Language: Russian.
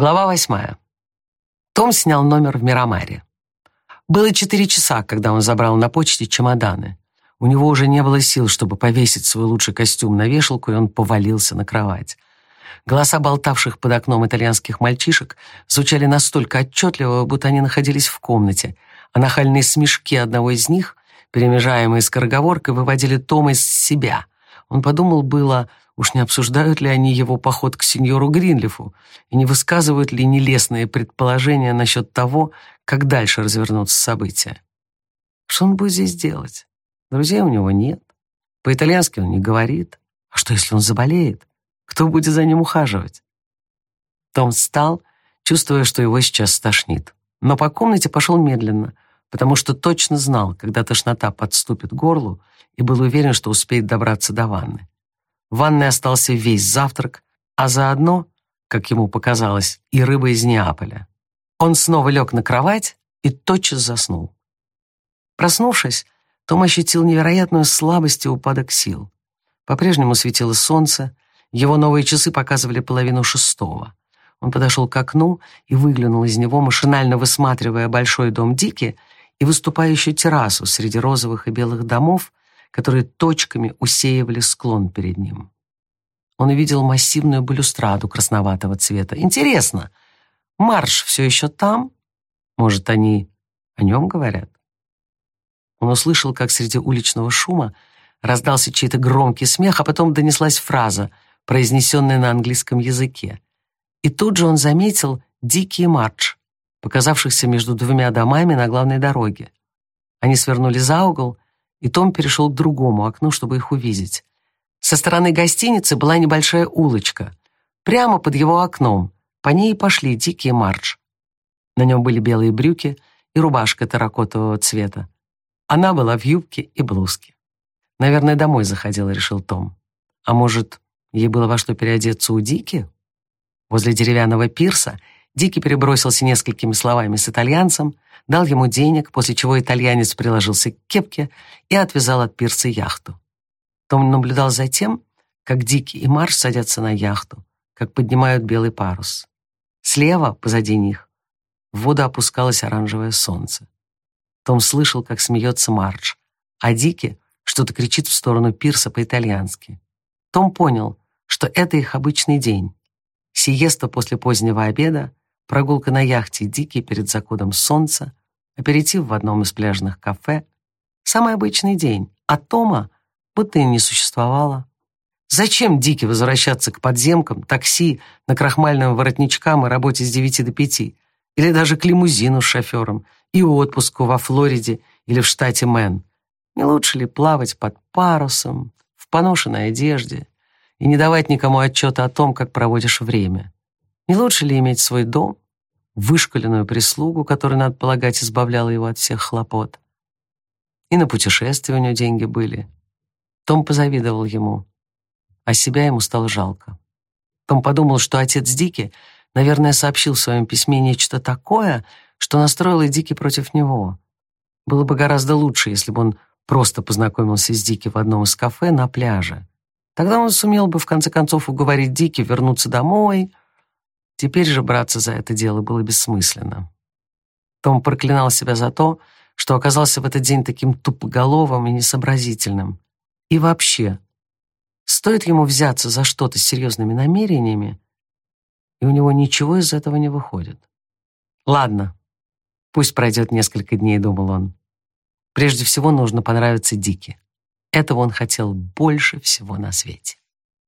Глава восьмая. Том снял номер в Мирамаре. Было четыре часа, когда он забрал на почте чемоданы. У него уже не было сил, чтобы повесить свой лучший костюм на вешалку, и он повалился на кровать. Голоса болтавших под окном итальянских мальчишек звучали настолько отчетливо, будто они находились в комнате, а нахальные смешки одного из них, перемежаемые скороговоркой, выводили Тома из себя. Он подумал было, Уж не обсуждают ли они его поход к сеньору Гринлифу и не высказывают ли нелестные предположения насчет того, как дальше развернутся события? Что он будет здесь делать? Друзей у него нет. По-итальянски он не говорит. А что, если он заболеет? Кто будет за ним ухаживать? Том встал, чувствуя, что его сейчас стошнит. Но по комнате пошел медленно, потому что точно знал, когда тошнота подступит к горлу, и был уверен, что успеет добраться до ванны. Ванной остался весь завтрак, а заодно, как ему показалось, и рыба из Неаполя. Он снова лег на кровать и тотчас заснул. Проснувшись, том ощутил невероятную слабость и упадок сил. По-прежнему светило солнце, его новые часы показывали половину шестого. Он подошел к окну и выглянул из него, машинально высматривая большой дом Дики и выступающую террасу среди розовых и белых домов, которые точками усеивали склон перед ним. Он увидел массивную балюстраду красноватого цвета. Интересно, марш все еще там? Может, они о нем говорят? Он услышал, как среди уличного шума раздался чей-то громкий смех, а потом донеслась фраза, произнесенная на английском языке. И тут же он заметил дикий марш, показавшихся между двумя домами на главной дороге. Они свернули за угол и Том перешел к другому окну, чтобы их увидеть. Со стороны гостиницы была небольшая улочка. Прямо под его окном. По ней пошли дикие марш. На нем были белые брюки и рубашка терракотового цвета. Она была в юбке и блузке. Наверное, домой заходила, решил Том. А может, ей было во что переодеться у Дики? Возле деревянного пирса Дики перебросился несколькими словами с итальянцем, дал ему денег, после чего итальянец приложился к кепке и отвязал от пирса яхту. Том наблюдал за тем, как Дики и Марш садятся на яхту, как поднимают белый парус. Слева, позади них, в воду опускалось оранжевое солнце. Том слышал, как смеется Марш, а Дики что-то кричит в сторону пирса по-итальянски. Том понял, что это их обычный день. Сиеста после позднего обеда, прогулка на яхте Дики перед заходом солнца, аперитив в одном из пляжных кафе. Самый обычный день, а Тома будто и не существовало. Зачем Дики возвращаться к подземкам, такси, на крахмальным воротничкам и работе с девяти до пяти, или даже к лимузину с шофером, и отпуску во Флориде или в штате Мэн? Не лучше ли плавать под парусом, в поношенной одежде и не давать никому отчета о том, как проводишь время? Не лучше ли иметь свой дом, вышкаленную прислугу, которая, надо полагать, избавляла его от всех хлопот? И на путешествия у него деньги были. Том позавидовал ему, а себя ему стало жалко. Том подумал, что отец Дики, наверное, сообщил в своем письме нечто такое, что настроило Дики против него. Было бы гораздо лучше, если бы он просто познакомился с Дики в одном из кафе на пляже. Тогда он сумел бы, в конце концов, уговорить Дики вернуться домой, Теперь же браться за это дело было бессмысленно. Том проклинал себя за то, что оказался в этот день таким тупоголовым и несообразительным. И вообще, стоит ему взяться за что-то с серьезными намерениями, и у него ничего из этого не выходит. Ладно, пусть пройдет несколько дней, думал он. Прежде всего нужно понравиться Дике. Этого он хотел больше всего на свете.